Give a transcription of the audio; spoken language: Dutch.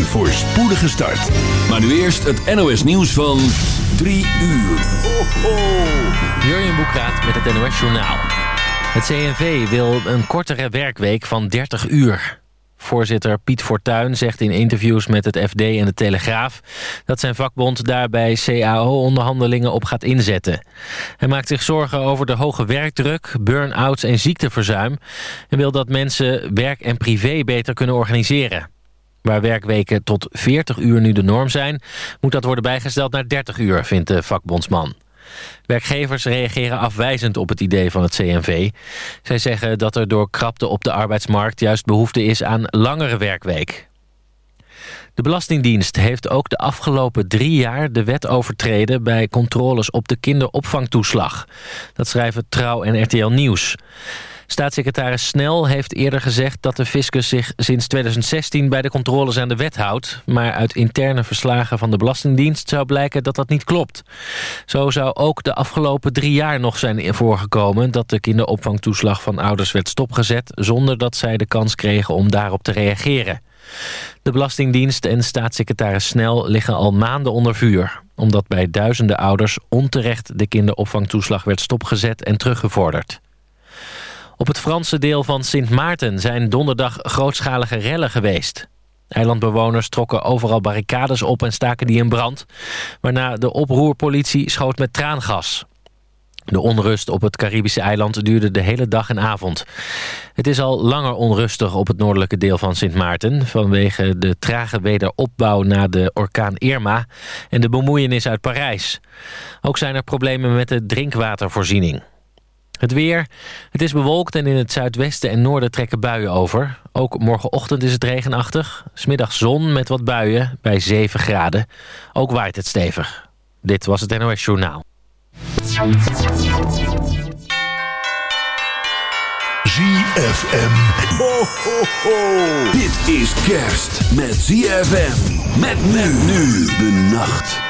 Een voorspoedige start. Maar nu eerst het NOS nieuws van 3 uur. Ho, ho. Jurjen Boekraat met het NOS Journaal. Het CNV wil een kortere werkweek van 30 uur. Voorzitter Piet Fortuyn zegt in interviews met het FD en de Telegraaf... dat zijn vakbond daarbij CAO-onderhandelingen op gaat inzetten. Hij maakt zich zorgen over de hoge werkdruk, burn-outs en ziekteverzuim... en wil dat mensen werk en privé beter kunnen organiseren. Waar werkweken tot 40 uur nu de norm zijn... moet dat worden bijgesteld naar 30 uur, vindt de vakbondsman. Werkgevers reageren afwijzend op het idee van het CNV. Zij zeggen dat er door krapte op de arbeidsmarkt... juist behoefte is aan langere werkweek. De Belastingdienst heeft ook de afgelopen drie jaar de wet overtreden... bij controles op de kinderopvangtoeslag. Dat schrijven Trouw en RTL Nieuws. Staatssecretaris Snel heeft eerder gezegd dat de fiscus zich sinds 2016 bij de controles aan de wet houdt. Maar uit interne verslagen van de Belastingdienst zou blijken dat dat niet klopt. Zo zou ook de afgelopen drie jaar nog zijn voorgekomen dat de kinderopvangtoeslag van ouders werd stopgezet zonder dat zij de kans kregen om daarop te reageren. De Belastingdienst en staatssecretaris Snel liggen al maanden onder vuur. Omdat bij duizenden ouders onterecht de kinderopvangtoeslag werd stopgezet en teruggevorderd. Op het Franse deel van Sint Maarten zijn donderdag grootschalige rellen geweest. Eilandbewoners trokken overal barricades op en staken die in brand... waarna de oproerpolitie schoot met traangas. De onrust op het Caribische eiland duurde de hele dag en avond. Het is al langer onrustig op het noordelijke deel van Sint Maarten... vanwege de trage wederopbouw na de orkaan Irma... en de bemoeienis uit Parijs. Ook zijn er problemen met de drinkwatervoorziening. Het weer. Het is bewolkt en in het zuidwesten en noorden trekken buien over. Ook morgenochtend is het regenachtig. Smiddag zon met wat buien bij 7 graden. Ook waait het stevig. Dit was het NOS Journaal. ZFM. Ho, ho, ho. Dit is kerst met ZFM. Met men nu de nacht.